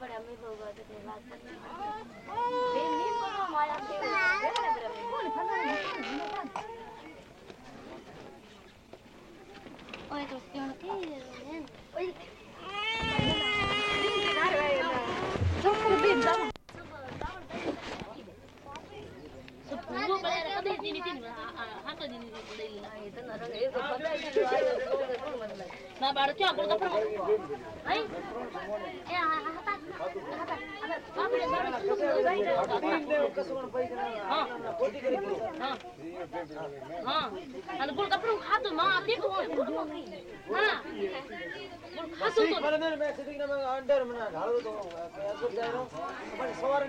amigo de Oye, ¿tú tienes que ir? Oye, ಹಾಕೋದಿನ ಇಲ್ಲ ಇದನ್ನ ಇದು না বাড়তে আগুন কাপড় এই ಸವಾರ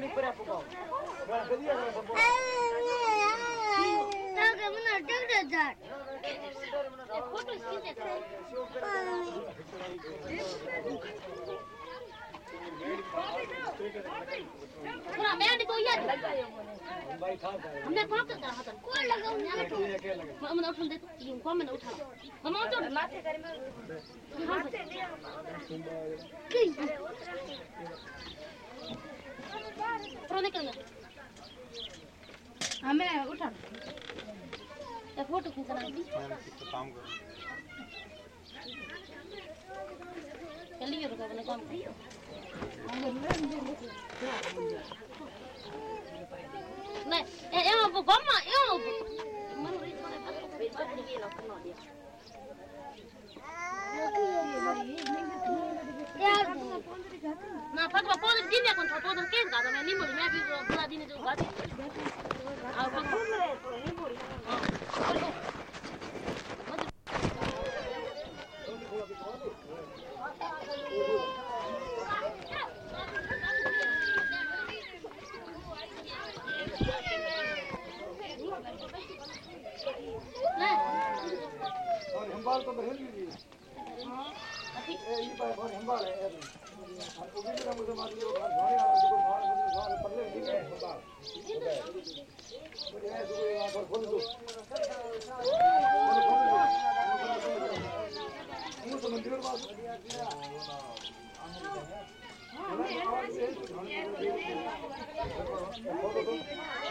थोड़ा मैं देखो यार हमने कौन कर रहा था? कोई लगा उन्हें तो हमने उठा दे तीन कौन मैंने उठा हम आओ तो माथे कर में माथे ले थोड़ा निकल हमें उठा। फ़ोटो खींचना काम कर? Evo, pogoma, evo. Ma fatto poveri di me contro poveri che da me limo di me più bladini di guardi. Ah, pogoma. दिया ना पग पग दिन या कौन था तो के गा मैं नहीं मोड़ी मैं भी पूरा दिन जो गा आ पग घूम रहे तो नहीं मोड़ी हम बाल। तो बहल लीजिए Udina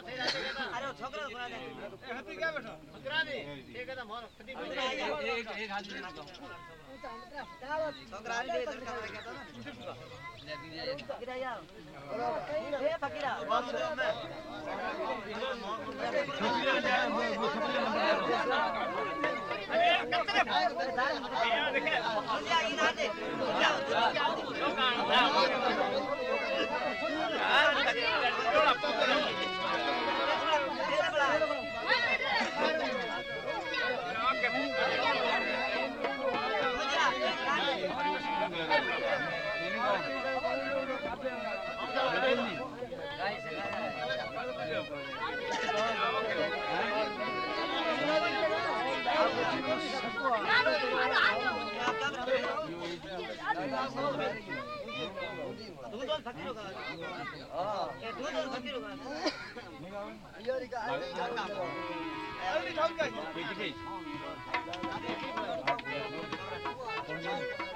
અરે છોકરા ખોરા દે એ હતી કે બેઠો છોકરા દે એ કદા મોર ફટી પડી એક એક હાથ લેના તો છોકરા દે તડકા મારે કેતો ને લે ફકીરા યાર એ ફકીરા બસ મે અરે કતરે ભાઈ દેખે આ ઈના દે લોકાણ હા 아, 네.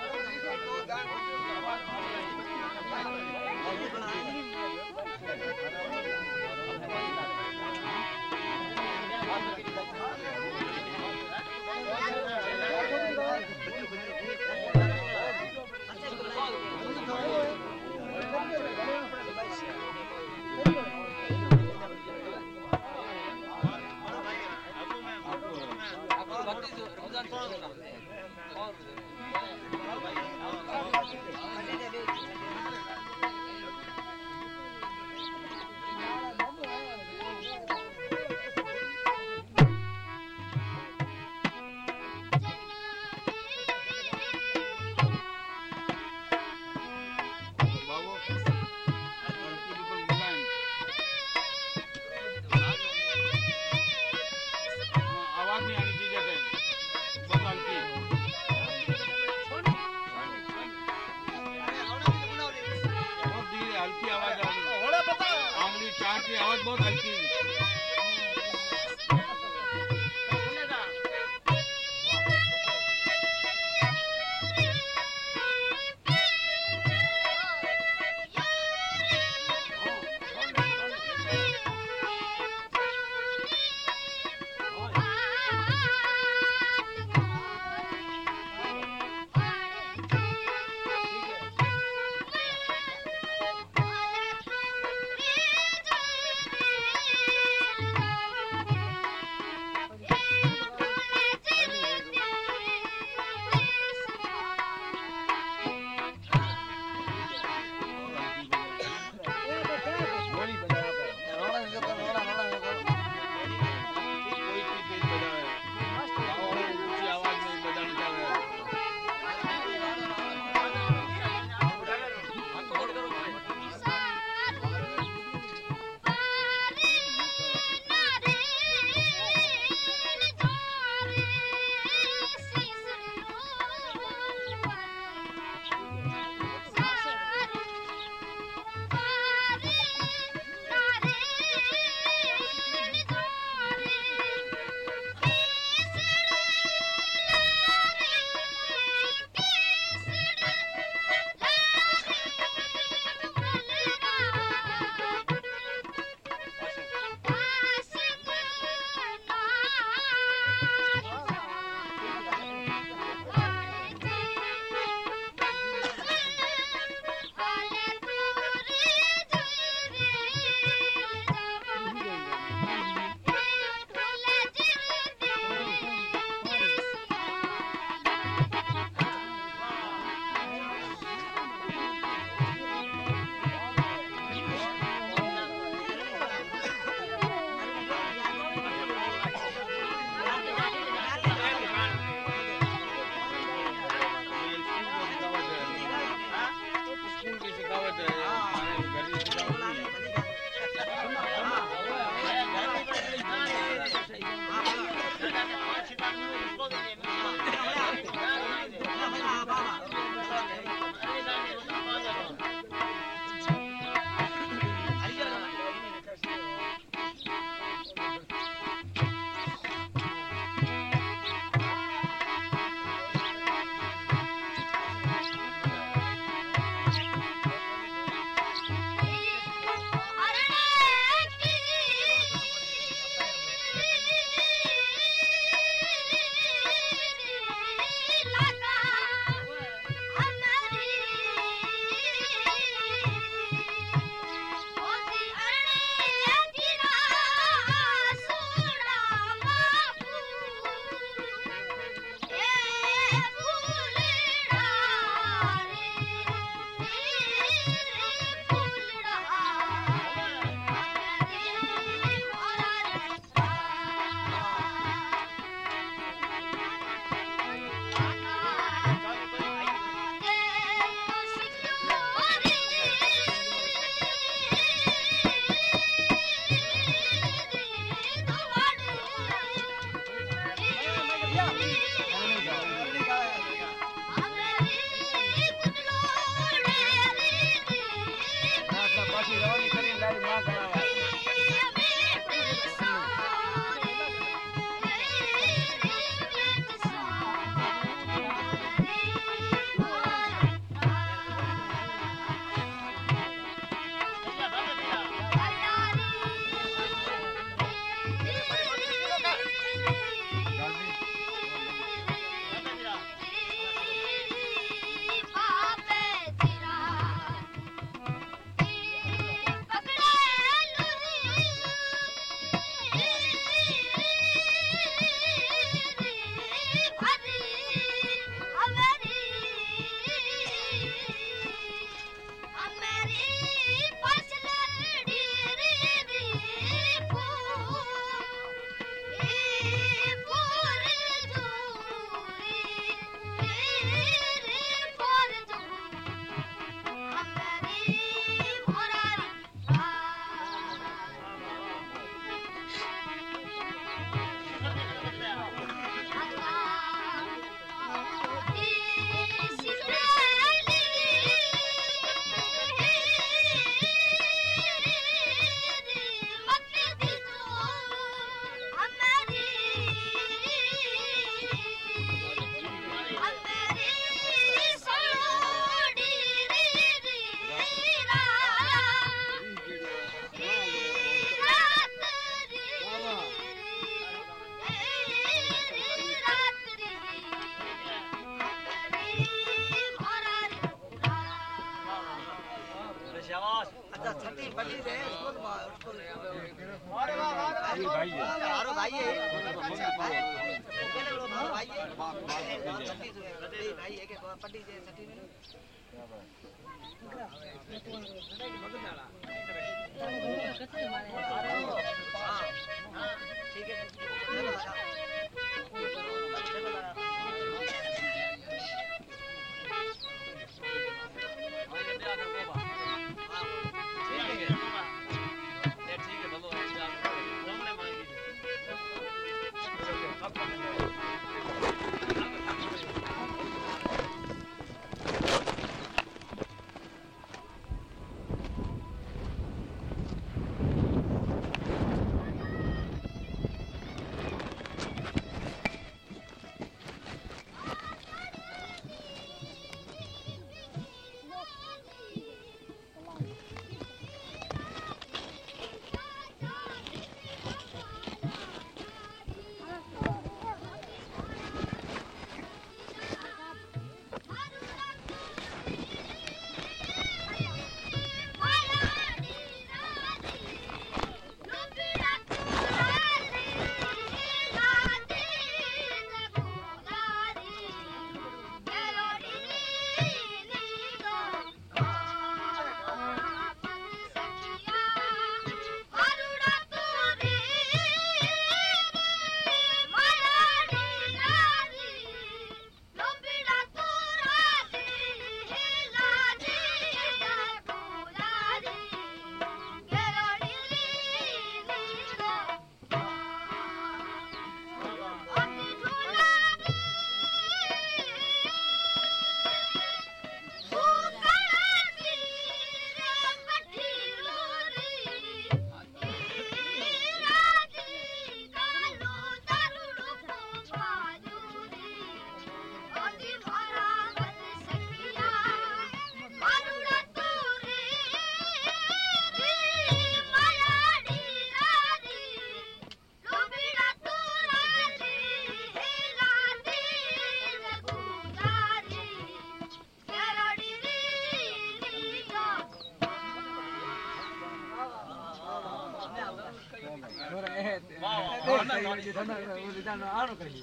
તમે લીધા આનું કરી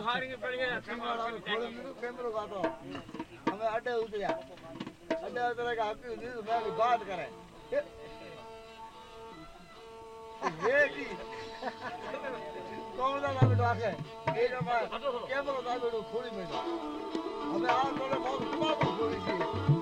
હારી પડી ગયા અમે અડે ઉતર્યા અઢાર તરક આપ્યું દીધું મેં વાત કરે. કોમલા નામે રાખે એ કેમેરો નામે ખોલી મેં હવે આ તરફ ખોલી છે.